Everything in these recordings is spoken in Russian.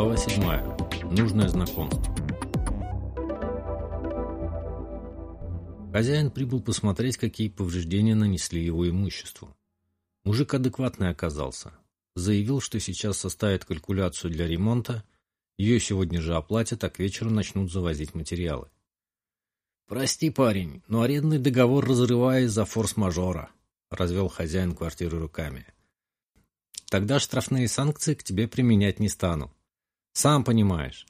Глава 7. Нужное знакомство. Хозяин прибыл посмотреть, какие повреждения нанесли его имуществу. Мужик адекватный оказался. Заявил, что сейчас составит калькуляцию для ремонта, ее сегодня же оплатят, а к вечеру начнут завозить материалы. «Прости, парень, но арендный договор разрываю из-за форс-мажора», — развел хозяин квартиры руками. «Тогда штрафные санкции к тебе применять не стану. Сам понимаешь,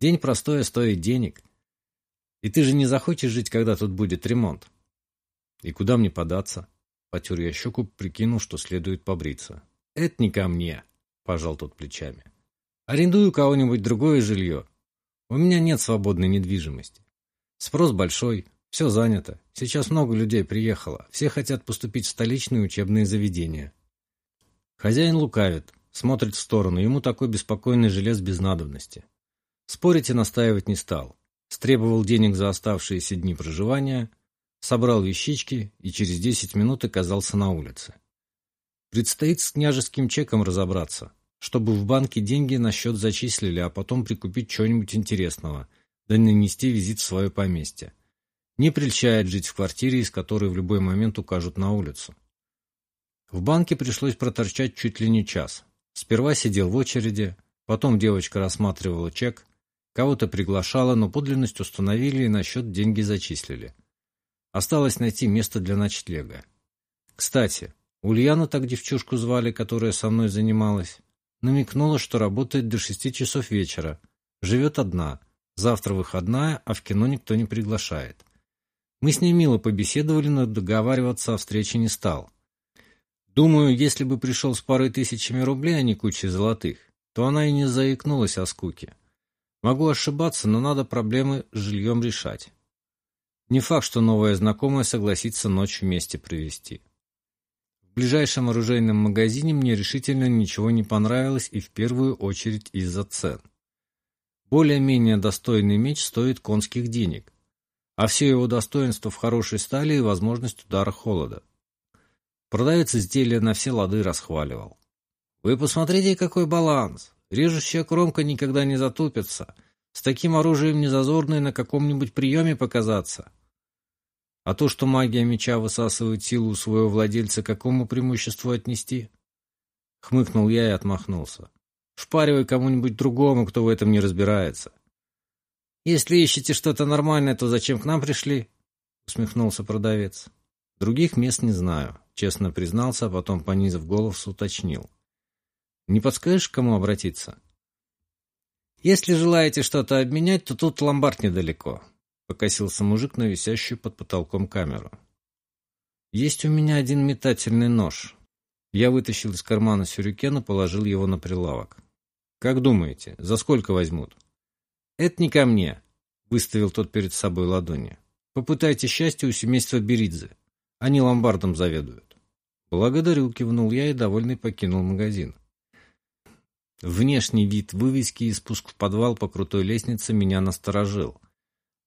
день простой стоит денег. И ты же не захочешь жить, когда тут будет ремонт. И куда мне податься? Потер я щеку, прикинул, что следует побриться. Это не ко мне, пожал тот плечами. Арендую кого-нибудь другое жилье. У меня нет свободной недвижимости. Спрос большой, все занято. Сейчас много людей приехало. Все хотят поступить в столичные учебные заведения. Хозяин лукавит. Смотрит в сторону, ему такой беспокойный желез без надобности. Спорить и настаивать не стал. Стребовал денег за оставшиеся дни проживания, собрал вещички и через десять минут оказался на улице. Предстоит с княжеским чеком разобраться, чтобы в банке деньги на счет зачислили, а потом прикупить чего-нибудь интересного, да нанести визит в свое поместье. Не прельщает жить в квартире, из которой в любой момент укажут на улицу. В банке пришлось проторчать чуть ли не час. Сперва сидел в очереди, потом девочка рассматривала чек, кого-то приглашала, но подлинность установили и на счет деньги зачислили. Осталось найти место для ночлега. Кстати, Ульяна так девчушку звали, которая со мной занималась, намекнула, что работает до шести часов вечера, живет одна, завтра выходная, а в кино никто не приглашает. Мы с ней мило побеседовали, но договариваться о встрече не стал. Думаю, если бы пришел с парой тысячами рублей, а не кучей золотых, то она и не заикнулась о скуке. Могу ошибаться, но надо проблемы с жильем решать. Не факт, что новая знакомая согласится ночь вместе провести. В ближайшем оружейном магазине мне решительно ничего не понравилось и в первую очередь из-за цен. Более-менее достойный меч стоит конских денег, а все его достоинство в хорошей стали и возможность удара холода. Продавец изделия на все лады расхваливал. «Вы посмотрите, какой баланс! Режущая кромка никогда не затупится. С таким оружием не зазорно и на каком-нибудь приеме показаться. А то, что магия меча высасывает силу у своего владельца, какому преимуществу отнести?» Хмыкнул я и отмахнулся. «Шпаривай кому-нибудь другому, кто в этом не разбирается». «Если ищете что-то нормальное, то зачем к нам пришли?» Усмехнулся продавец. «Других мест не знаю честно признался, а потом, понизив голос, уточнил. «Не подскажешь, к кому обратиться?» «Если желаете что-то обменять, то тут ломбард недалеко», — покосился мужик на висящую под потолком камеру. «Есть у меня один метательный нож». Я вытащил из кармана сюрикена, положил его на прилавок. «Как думаете, за сколько возьмут?» «Это не ко мне», — выставил тот перед собой ладони. «Попытайте счастье у семейства Беридзе. Они ломбардом заведуют». «Благодарю», — кивнул я и довольный покинул магазин. Внешний вид вывески и спуск в подвал по крутой лестнице меня насторожил.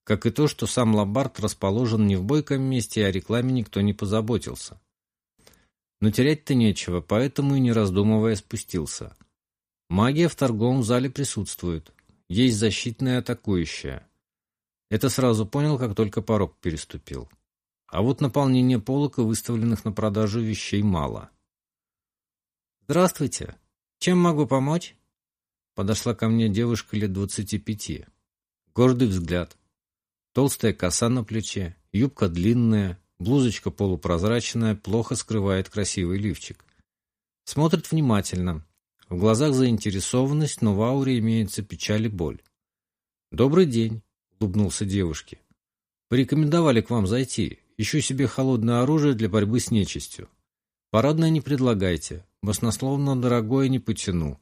Как и то, что сам ломбард расположен не в бойком месте, а о рекламе никто не позаботился. Но терять-то нечего, поэтому и не раздумывая спустился. Магия в торговом зале присутствует. Есть защитная атакующая. Это сразу понял, как только порог переступил. А вот наполнения полок и выставленных на продажу вещей мало. «Здравствуйте! Чем могу помочь?» Подошла ко мне девушка лет двадцати пяти. Гордый взгляд. Толстая коса на плече, юбка длинная, блузочка полупрозрачная, плохо скрывает красивый лифчик. Смотрит внимательно. В глазах заинтересованность, но в ауре имеется печаль и боль. «Добрый день», — улыбнулся девушке. «Порекомендовали к вам зайти. Ищу себе холодное оружие для борьбы с нечистью. Парадное не предлагайте, баснословно дорогое не потяну.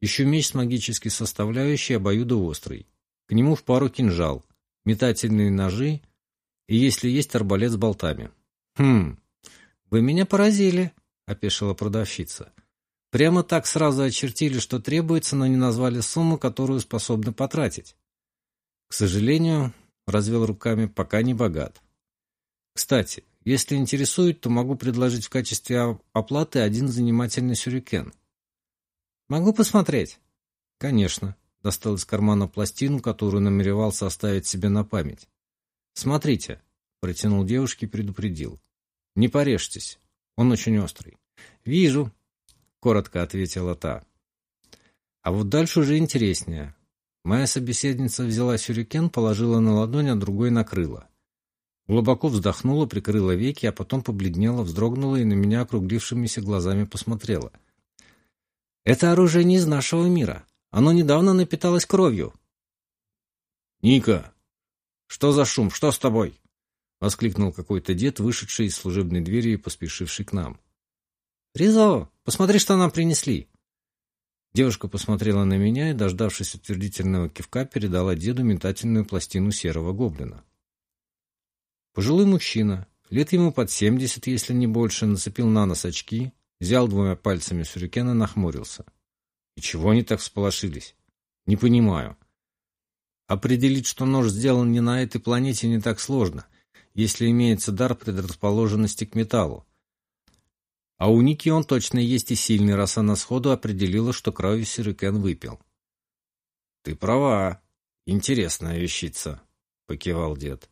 Ищу меч с магической составляющей обоюдоострый. К нему в пару кинжал, метательные ножи и, если есть, арбалет с болтами. «Хм, вы меня поразили», — опешила продавщица. «Прямо так сразу очертили, что требуется, но не назвали сумму, которую способны потратить». «К сожалению, — развел руками, — пока не богат. Кстати, если интересует, то могу предложить в качестве оплаты один занимательный сюрикен. Могу посмотреть. Конечно. Достал из кармана пластину, которую намеревался оставить себе на память. Смотрите. Протянул девушке и предупредил. Не порежьтесь. Он очень острый. Вижу. Коротко ответила та. А вот дальше уже интереснее. Моя собеседница взяла сюрикен, положила на ладонь, а другой накрыла. Глубоко вздохнула, прикрыла веки, а потом побледнела, вздрогнула и на меня округлившимися глазами посмотрела. «Это оружие не из нашего мира. Оно недавно напиталось кровью». «Ника! Что за шум? Что с тобой?» — воскликнул какой-то дед, вышедший из служебной двери и поспешивший к нам. «Ризо, посмотри, что нам принесли!» Девушка посмотрела на меня и, дождавшись утвердительного кивка, передала деду метательную пластину серого гоблина. Пожилой мужчина, лет ему под семьдесят, если не больше, нацепил на нос очки, взял двумя пальцами сюрикен и нахмурился. И чего они так всполошились? Не понимаю. Определить, что нож сделан не на этой планете, не так сложно, если имеется дар предрасположенности к металлу. А у Ники он точно есть и сильный, раз она сходу определила, что кровью Сюрикен выпил. — Ты права. Интересная вещица, — покивал дед. —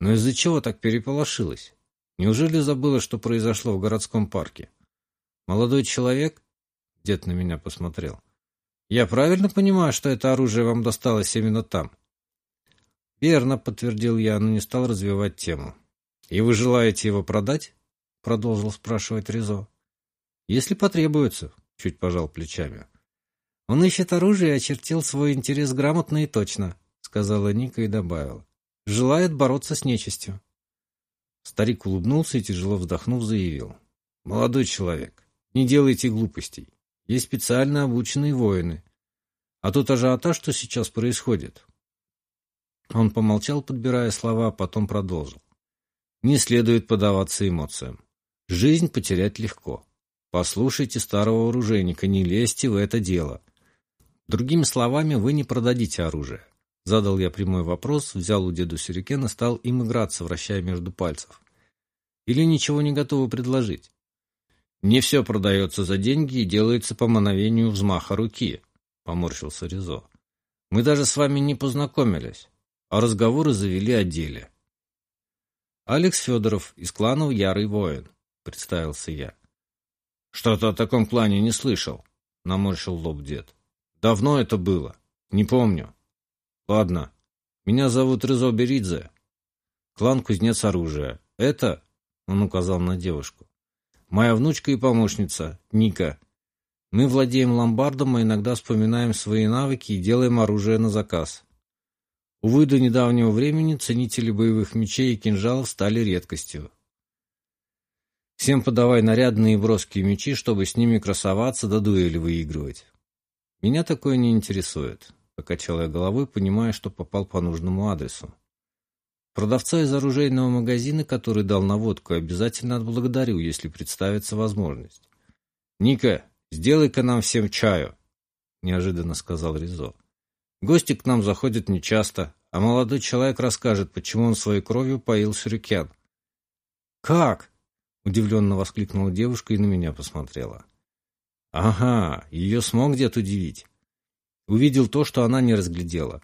Но из-за чего так переполошилась? Неужели забыла, что произошло в городском парке? Молодой человек? Дед на меня посмотрел. Я правильно понимаю, что это оружие вам досталось именно там? Верно, подтвердил я, но не стал развивать тему. И вы желаете его продать? продолжил спрашивать Ризо. Если потребуется, чуть пожал плечами. Он ищет оружие и очертил свой интерес грамотно и точно, сказала Ника и добавила. Желает бороться с нечистью. Старик улыбнулся и, тяжело вздохнув, заявил. «Молодой человек, не делайте глупостей. Есть специально обученные воины. А тут ажиотаж, что сейчас происходит». Он помолчал, подбирая слова, а потом продолжил. «Не следует поддаваться эмоциям. Жизнь потерять легко. Послушайте старого оружейника, не лезьте в это дело. Другими словами, вы не продадите оружие. Задал я прямой вопрос, взял у деду сюрикен и стал им играться, вращая между пальцев. Или ничего не готовы предложить? Не все продается за деньги и делается по мановению взмаха руки, поморщился Ризо. Мы даже с вами не познакомились, а разговоры завели о деле. Алекс Федоров из кланов Ярый Воин. — представился я. «Что-то о таком клане не слышал», — наморщил лоб дед. «Давно это было? Не помню». «Ладно. Меня зовут Рызо Беридзе. Клан Кузнец Оружия. Это...» — он указал на девушку. «Моя внучка и помощница, Ника. Мы владеем ломбардом, а иногда вспоминаем свои навыки и делаем оружие на заказ. Увы, до недавнего времени ценители боевых мечей и кинжалов стали редкостью. Всем подавай нарядные и броские мечи, чтобы с ними красоваться да дуэли выигрывать. Меня такое не интересует, покачал я головой, понимая, что попал по нужному адресу. Продавца из оружейного магазина, который дал наводку, обязательно отблагодарю, если представится возможность. «Ника, сделай-ка нам всем чаю», — неожиданно сказал Ризо. «Гости к нам заходят нечасто, а молодой человек расскажет, почему он своей кровью поил сюрикян». «Как?» Удивленно воскликнула девушка и на меня посмотрела. Ага, ее смог дед удивить. Увидел то, что она не разглядела.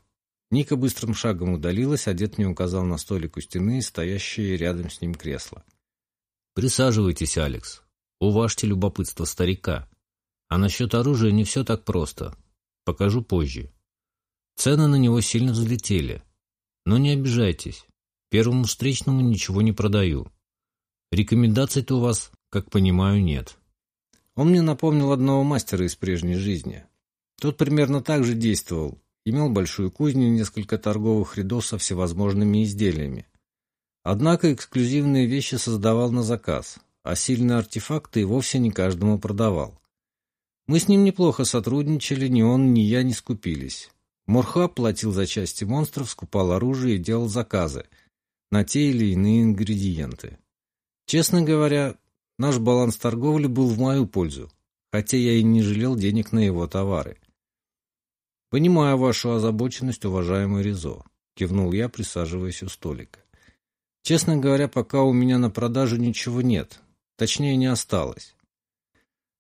Ника быстрым шагом удалилась, а дед мне указал на столик у стены стоящее рядом с ним кресло. «Присаживайтесь, Алекс. Уважьте любопытство старика. А насчет оружия не все так просто. Покажу позже. Цены на него сильно взлетели. Но не обижайтесь. Первому встречному ничего не продаю. Рекомендаций-то у вас, как понимаю, нет. Он мне напомнил одного мастера из прежней жизни. Тот примерно так же действовал. Имел большую кузню и несколько торговых рядов со всевозможными изделиями. Однако эксклюзивные вещи создавал на заказ, а сильные артефакты и вовсе не каждому продавал. Мы с ним неплохо сотрудничали, ни он, ни я не скупились. Морха платил за части монстров, скупал оружие и делал заказы на те или иные ингредиенты. Честно говоря, наш баланс торговли был в мою пользу, хотя я и не жалел денег на его товары. «Понимаю вашу озабоченность, уважаемый Ризо», — кивнул я, присаживаясь у столика. «Честно говоря, пока у меня на продажу ничего нет, точнее не осталось.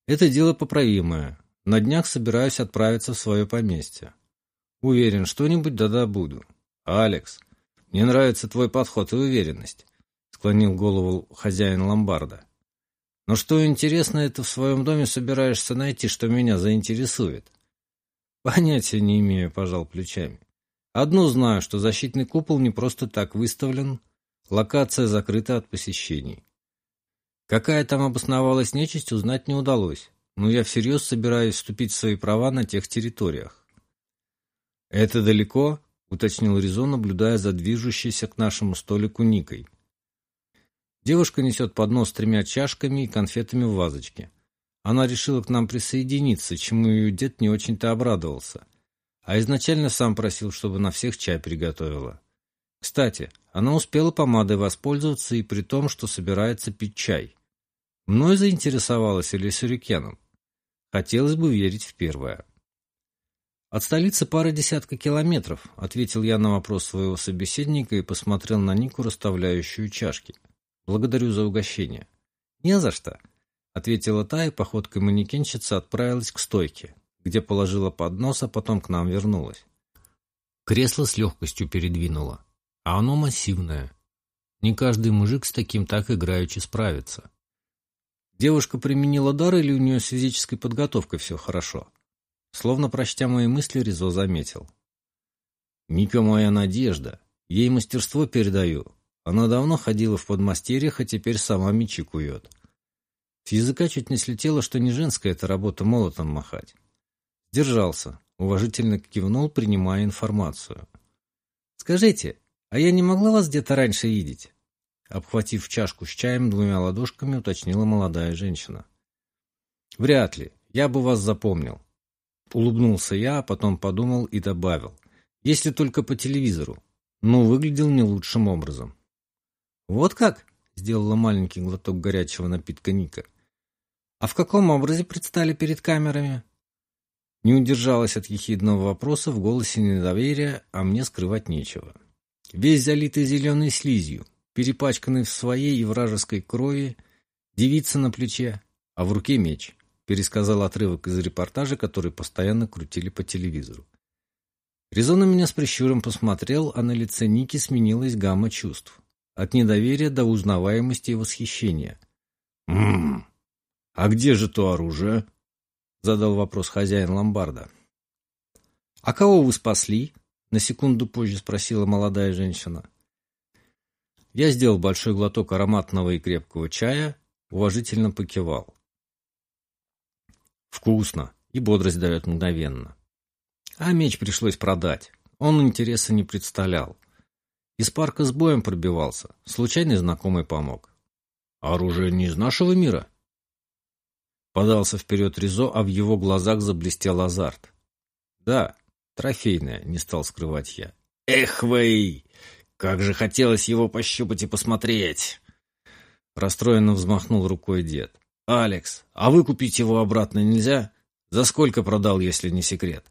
Это дело поправимое. На днях собираюсь отправиться в свое поместье. Уверен, что-нибудь да-да буду. Алекс, мне нравится твой подход и уверенность, склонил голову хозяин ломбарда. Но что интересно, это в своем доме собираешься найти, что меня заинтересует? Понятия не имею, пожал плечами. Одно знаю, что защитный купол не просто так выставлен, локация закрыта от посещений. Какая там обосновалась нечисть, узнать не удалось, но я всерьез собираюсь вступить в свои права на тех территориях. «Это далеко?» — уточнил Ризо, наблюдая за движущейся к нашему столику Никой. Девушка несет поднос с тремя чашками и конфетами в вазочке. Она решила к нам присоединиться, чему ее дед не очень-то обрадовался — а изначально сам просил, чтобы на всех чай приготовила. Кстати, она успела помадой воспользоваться и при том, что собирается пить чай. Мной заинтересовалась или сюрикеном? Хотелось бы верить в первое. «От столицы пара десятка километров», — ответил я на вопрос своего собеседника и посмотрел на Нику, расставляющую чашки. «Благодарю за угощение». «Не за что», — ответила та и походкой манекенщица отправилась к стойке где положила поднос, а потом к нам вернулась. Кресло с легкостью передвинула, а оно массивное. Не каждый мужик с таким так играючи справится. Девушка применила дар или у нее с физической подготовкой все хорошо? Словно прочтя мои мысли, Ризо заметил. Ника моя надежда. Ей мастерство передаю. Она давно ходила в подмастерьях, а теперь сама мечи кует. С языка чуть не слетело, что не женская эта работа молотом махать. Держался, уважительно кивнул, принимая информацию. «Скажите, а я не могла вас где-то раньше видеть?» Обхватив чашку с чаем двумя ладошками, уточнила молодая женщина. «Вряд ли. Я бы вас запомнил». Улыбнулся я, а потом подумал и добавил. «Если только по телевизору. Но выглядел не лучшим образом». «Вот как?» — сделала маленький глоток горячего напитка Ника. «А в каком образе предстали перед камерами?» Не удержалась от ехидного вопроса, в голосе недоверия, а мне скрывать нечего. Весь залитый зеленой слизью, перепачканный в своей и вражеской крови, девица на плече, а в руке меч, пересказал отрывок из репортажа, который постоянно крутили по телевизору. Резон на меня с прищуром посмотрел, а на лице Ники сменилась гамма чувств. От недоверия до узнаваемости и восхищения. «Ммм, а где же то оружие?» — задал вопрос хозяин ломбарда. «А кого вы спасли?» — на секунду позже спросила молодая женщина. Я сделал большой глоток ароматного и крепкого чая, уважительно покивал. «Вкусно!» и бодрость дает мгновенно. А меч пришлось продать. Он интереса не представлял. Из парка с боем пробивался. Случайный знакомый помог. «Оружие не из нашего мира?» Подался вперед Ризо, а в его глазах заблестел азарт. «Да, трофейное», — не стал скрывать я. «Эх вы! Как же хотелось его пощупать и посмотреть!» Расстроенно взмахнул рукой дед. «Алекс, а выкупить его обратно нельзя? За сколько продал, если не секрет?»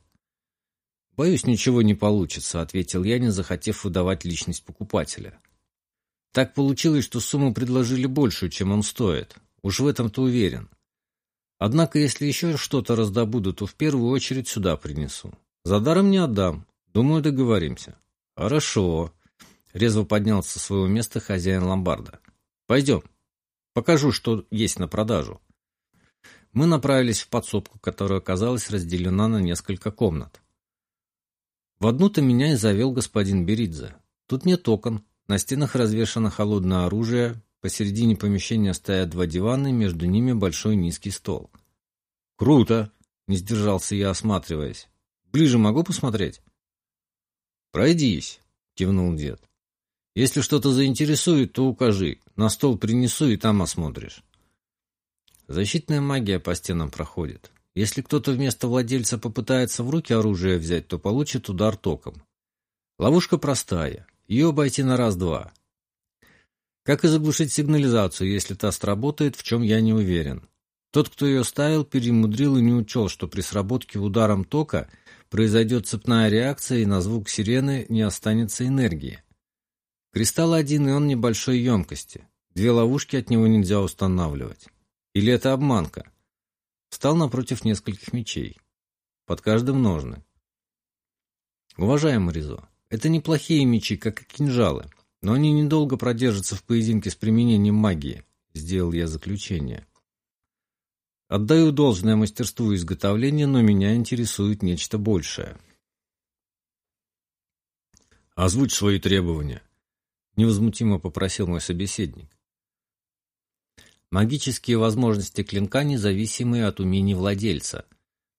«Боюсь, ничего не получится», — ответил я, не захотев выдавать личность покупателя. «Так получилось, что сумму предложили большую, чем он стоит. Уж в этом-то уверен. Однако, если еще что-то раздобуду, то в первую очередь сюда принесу. За даром не отдам. Думаю, договоримся. Хорошо. Резво поднялся со своего места хозяин ломбарда. Пойдем. Покажу, что есть на продажу. Мы направились в подсобку, которая оказалась разделена на несколько комнат. В одну-то меня и завел господин Беридзе. Тут нет окон, на стенах развешано холодное оружие, Посередине помещения стоят два дивана, и между ними большой низкий стол. «Круто!» — не сдержался я, осматриваясь. «Ближе могу посмотреть?» «Пройдись!» — кивнул дед. «Если что-то заинтересует, то укажи. На стол принесу, и там осмотришь». Защитная магия по стенам проходит. Если кто-то вместо владельца попытается в руки оружие взять, то получит удар током. Ловушка простая. Ее обойти на раз-два. Как и заглушить сигнализацию, если та сработает, в чем я не уверен. Тот, кто ее ставил, перемудрил и не учел, что при сработке ударом тока произойдет цепная реакция и на звук сирены не останется энергии. Кристалл один, и он небольшой емкости. Две ловушки от него нельзя устанавливать. Или это обманка? Встал напротив нескольких мечей. Под каждым ножны. Уважаемый Ризо, это неплохие мечи, как и кинжалы, но они недолго продержатся в поединке с применением магии, сделал я заключение. Отдаю должное мастерству изготовления, но меня интересует нечто большее. «Озвучь свои требования», — невозмутимо попросил мой собеседник. Магические возможности клинка независимые от умений владельца.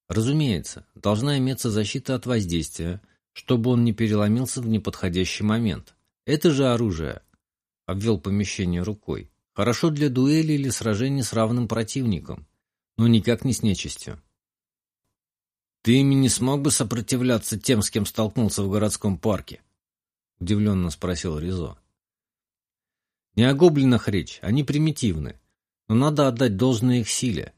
Разумеется, должна иметься защита от воздействия, чтобы он не переломился в неподходящий момент. Это же оружие, — обвел помещение рукой, — хорошо для дуэли или сражений с равным противником, но никак не с нечистью. «Ты ими не смог бы сопротивляться тем, с кем столкнулся в городском парке?» — удивленно спросил Ризо. «Не о гоблинах речь, они примитивны, но надо отдать должное их силе.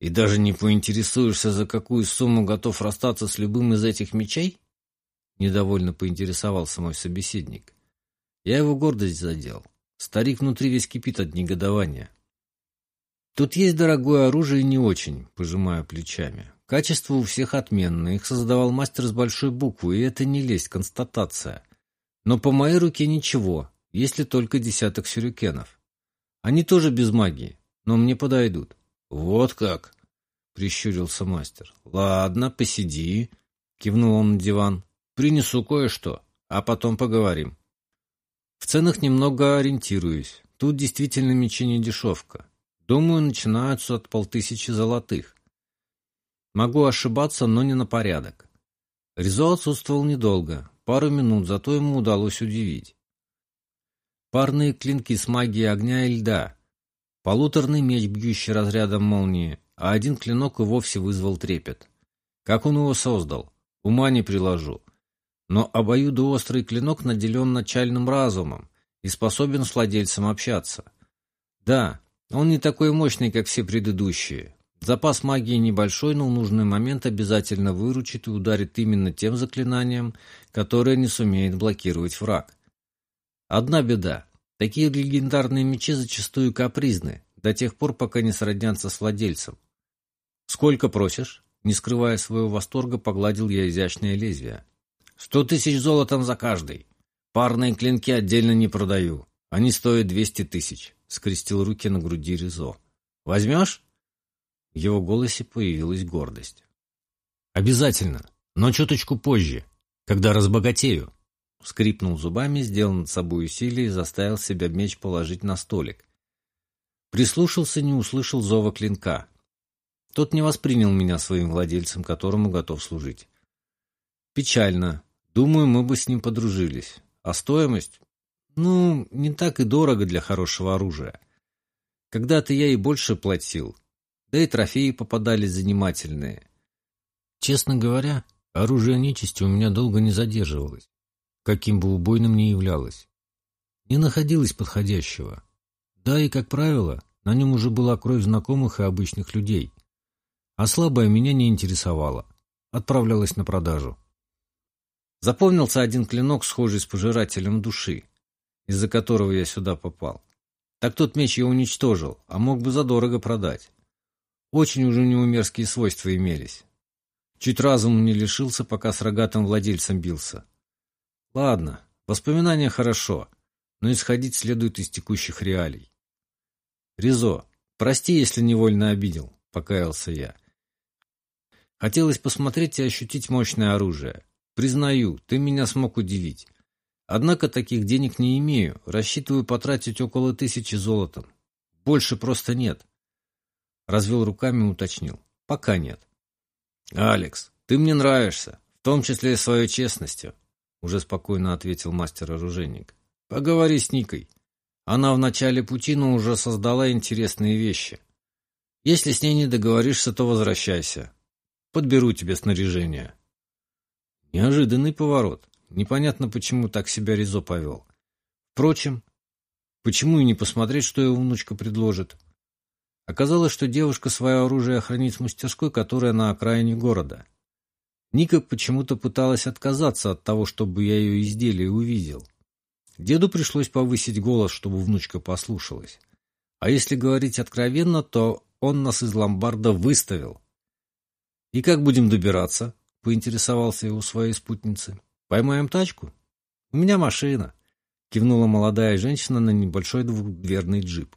И даже не поинтересуешься, за какую сумму готов расстаться с любым из этих мечей?» Недовольно поинтересовался мой собеседник. Я его гордость задел. Старик внутри весь кипит от негодования. Тут есть дорогое оружие и не очень, пожимаю плечами. Качество у всех отменное, их создавал мастер с большой буквы, и это не лезть, констатация. Но по моей руке ничего, если только десяток сюрикенов. Они тоже без магии, но мне подойдут. Вот как, прищурился мастер. Ладно, посиди, кивнул он на диван. Принесу кое-что, а потом поговорим. В ценах немного ориентируюсь. Тут действительно мечи не дешевка. Думаю, начинаются от полтысячи золотых. Могу ошибаться, но не на порядок. Ризо отсутствовал недолго, пару минут, зато ему удалось удивить. Парные клинки с магией огня и льда, полуторный меч, бьющий разрядом молнии, а один клинок и вовсе вызвал трепет. Как он его создал? Ума не приложу. Но обоюдоострый клинок наделен начальным разумом и способен с владельцем общаться. Да, он не такой мощный, как все предыдущие, Запас магии небольшой, но в нужный момент обязательно выручит и ударит именно тем заклинанием, которое не сумеет блокировать враг. Одна беда. Такие легендарные мечи зачастую капризны, до тех пор, пока не сроднятся с владельцем. «Сколько просишь?» Не скрывая своего восторга, погладил я изящное лезвие. «Сто тысяч золотом за каждый. Парные клинки отдельно не продаю. Они стоят двести тысяч», — скрестил руки на груди Ризо. «Возьмешь?» В его голосе появилась гордость. «Обязательно, но чуточку позже, когда разбогатею». Скрипнул зубами, сделал над собой усилие и заставил себя меч положить на столик. Прислушался, не услышал зова клинка. Тот не воспринял меня своим владельцем, которому готов служить. Печально. Думаю, мы бы с ним подружились. А стоимость? Ну, не так и дорого для хорошего оружия. Когда-то я и больше платил, да и трофеи попадались занимательные. Честно говоря, оружие нечисти у меня долго не задерживалось, каким бы убойным ни являлось. Не находилось подходящего. Да и, как правило, на нем уже была кровь знакомых и обычных людей. А слабое меня не интересовало. Отправлялась на продажу. Запомнился один клинок, схожий с пожирателем души, из-за которого я сюда попал. Так тот меч я уничтожил, а мог бы задорого продать. Очень уже у него мерзкие свойства имелись. Чуть разуму не лишился, пока с рогатым владельцем бился. Ладно, воспоминания хорошо, но исходить следует из текущих реалий. Ризо, прости, если невольно обидел, покаялся я. Хотелось посмотреть и ощутить мощное оружие. Признаю, ты меня смог удивить. Однако таких денег не имею, рассчитываю потратить около тысячи золотом. Больше просто нет. Развел руками и уточнил. Пока нет. «Алекс, ты мне нравишься, в том числе и своей честностью», уже спокойно ответил мастер-оружейник. «Поговори с Никой. Она в начале пути, но уже создала интересные вещи. Если с ней не договоришься, то возвращайся. Подберу тебе снаряжение». Неожиданный поворот. Непонятно, почему так себя Ризо повел. Впрочем, почему и не посмотреть, что его внучка предложит? Оказалось, что девушка свое оружие хранит в мастерской, которая на окраине города. Ника почему-то пыталась отказаться от того, чтобы я ее изделие увидел. Деду пришлось повысить голос, чтобы внучка послушалась. А если говорить откровенно, то он нас из ломбарда выставил. «И как будем добираться?» — поинтересовался я у своей спутницы. «Поймаем тачку?» «У меня машина», — кивнула молодая женщина на небольшой двухдверный джип.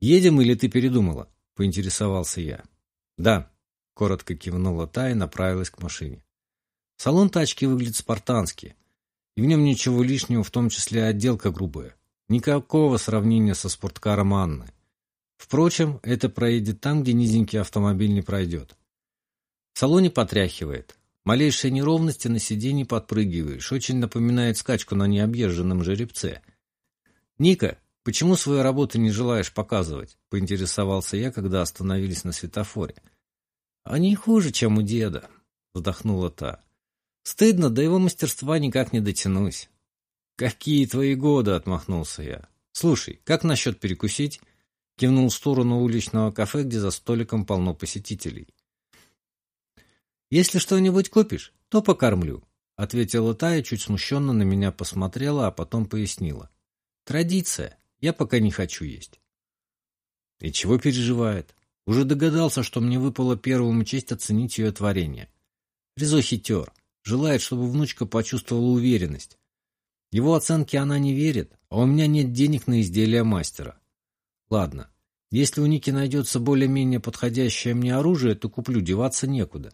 «Едем или ты передумала?» — поинтересовался я. «Да», — коротко кивнула та и направилась к машине. Салон тачки выглядит спартански, и в нем ничего лишнего, в том числе отделка грубая. Никакого сравнения со спорткаром Анны. Впрочем, это проедет там, где низенький автомобиль не пройдет. В салоне потряхивает. Малейшие неровности на сиденье подпрыгиваешь. Очень напоминает скачку на необъезженном жеребце. «Ника, почему свою работу не желаешь показывать?» — поинтересовался я, когда остановились на светофоре. «Они хуже, чем у деда», — вздохнула та. «Стыдно, до его мастерства никак не дотянусь». «Какие твои годы?» — отмахнулся я. «Слушай, как насчет перекусить?» Кивнул в сторону уличного кафе, где за столиком полно посетителей. «Если что-нибудь купишь, то покормлю», — ответила Тая, чуть смущенно на меня посмотрела, а потом пояснила. «Традиция. Я пока не хочу есть». «И чего переживает? Уже догадался, что мне выпало первому честь оценить ее творение. Резо хитер. Желает, чтобы внучка почувствовала уверенность. Его оценке она не верит, а у меня нет денег на изделия мастера. Ладно, если у Ники найдется более-менее подходящее мне оружие, то куплю, деваться некуда.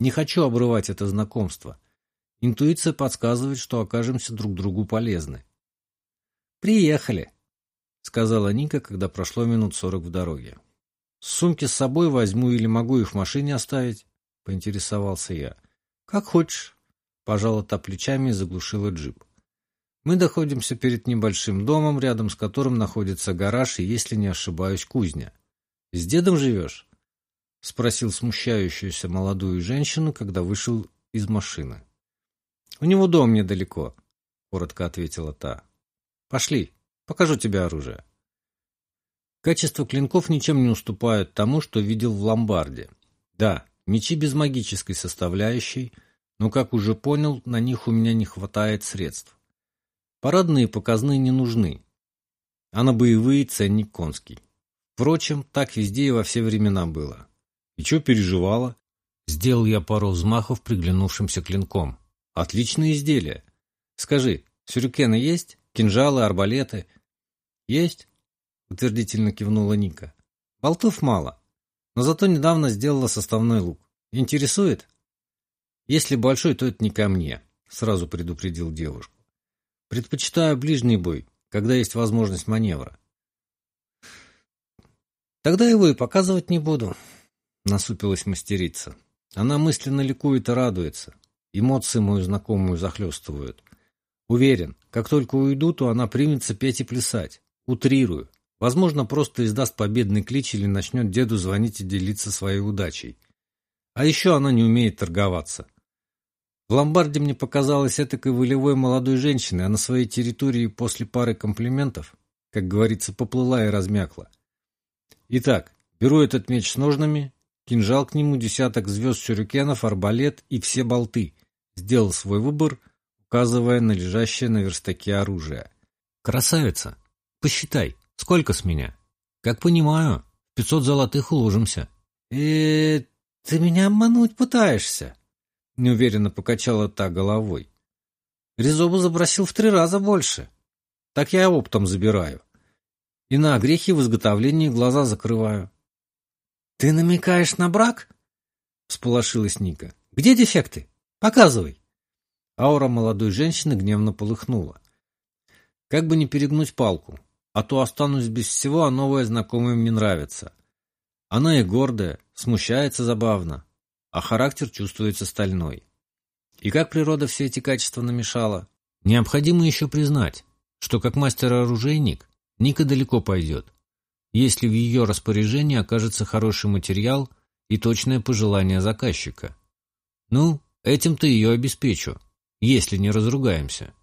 Не хочу обрывать это знакомство. Интуиция подсказывает, что окажемся друг другу полезны. «Приехали», — сказала Ника, когда прошло минут сорок в дороге. «Сумки с собой возьму или могу их в машине оставить?» — поинтересовался я. «Как хочешь», — пожала та плечами и заглушила джип. Мы находимся перед небольшим домом, рядом с которым находится гараж и, если не ошибаюсь, кузня. «С дедом живешь?» — спросил смущающуюся молодую женщину, когда вышел из машины. «У него дом недалеко», — коротко ответила та. «Пошли, покажу тебе оружие». Качество клинков ничем не уступает тому, что видел в ломбарде. Да, мечи без магической составляющей, но, как уже понял, на них у меня не хватает средств. Парадные показные не нужны, а на боевые ценник конский. Впрочем, так везде и во все времена было. И что переживала? Сделал я пару взмахов приглянувшимся клинком. Отличное изделие. Скажи, сюрикены есть? Кинжалы, арбалеты? Есть? Утвердительно кивнула Ника. Болтов мало, но зато недавно сделала составной лук. Интересует? Если большой, то это не ко мне, сразу предупредил девушку. Предпочитаю ближний бой, когда есть возможность маневра. Тогда его и показывать не буду, насупилась мастерица. Она мысленно ликует и радуется. Эмоции мою знакомую захлестывают. Уверен, как только уйду, то она примется петь и плясать. Утрирую. Возможно, просто издаст победный клич или начнет деду звонить и делиться своей удачей. А еще она не умеет торговаться. В ломбарде мне показалась этакой волевой молодой женщиной, а на своей территории после пары комплиментов, как говорится, поплыла и размякла. Итак, беру этот меч с ножнами, кинжал к нему, десяток звезд сюрикенов, арбалет и все болты. Сделал свой выбор, указывая на лежащее на верстаке оружие. «Красавица! Посчитай, сколько с меня?» «Как понимаю, пятьсот золотых уложимся». «Э, ты меня обмануть пытаешься?» неуверенно покачала та головой. Резобу забросил в три раза больше. Так я оптом забираю. И на грехи в изготовлении глаза закрываю. Ты намекаешь на брак? Всполошилась Ника. Где дефекты? Показывай. Аура молодой женщины гневно полыхнула. Как бы не перегнуть палку, а то останусь без всего, а новое знакомое мне нравится. Она и гордая, смущается забавно, а характер чувствуется стальной. И как природа все эти качества намешала? Необходимо еще признать, что как мастер-оружейник Ника далеко пойдет, если в ее распоряжении окажется хороший материал и точное пожелание заказчика. Ну, этим-то ее обеспечу, если не разругаемся.